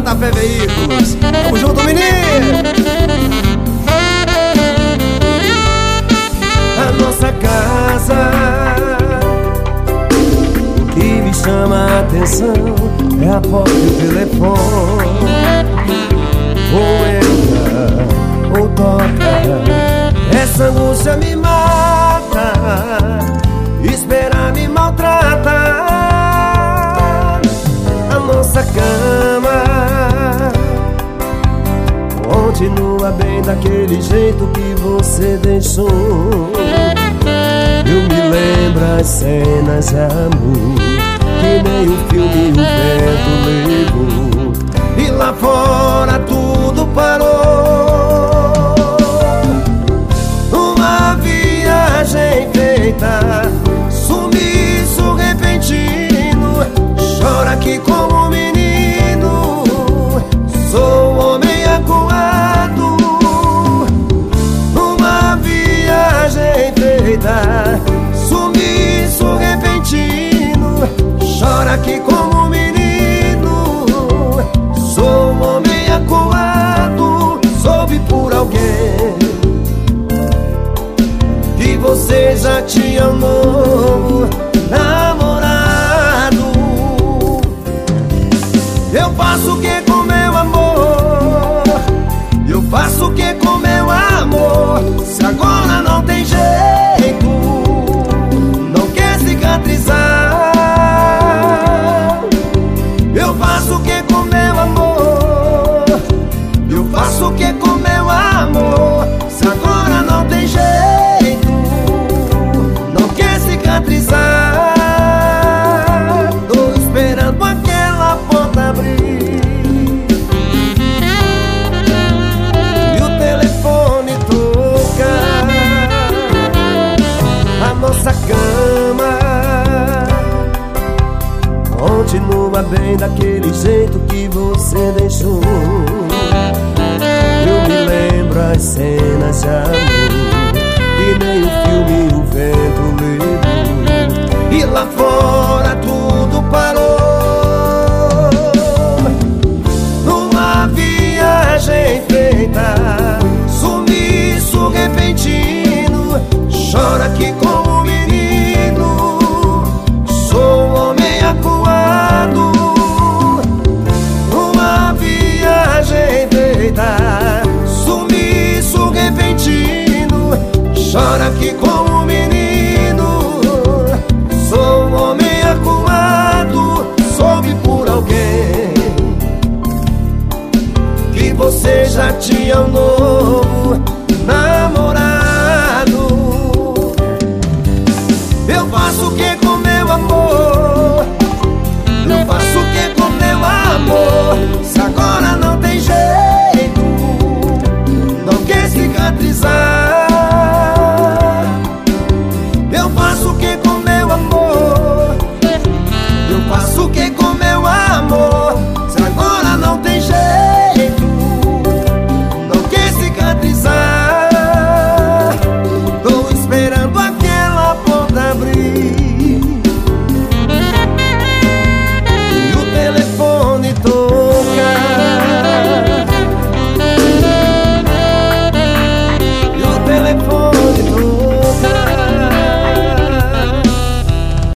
JP Veículos. Tamo junto, menino! A nossa casa, o que me chama a atenção é a porta e o telefone. Ou entra ou toca, essa angústia me mata, continua bem daquele jeito que você deixou. Eu me lembro as cenas de amor que nem o filme o vento levou. E lá fora tudo parou. Alguém. Que você já tinha um cama continua bem daquele jeito que você deixou. Eu me lembro as cenas de amor Já te ti.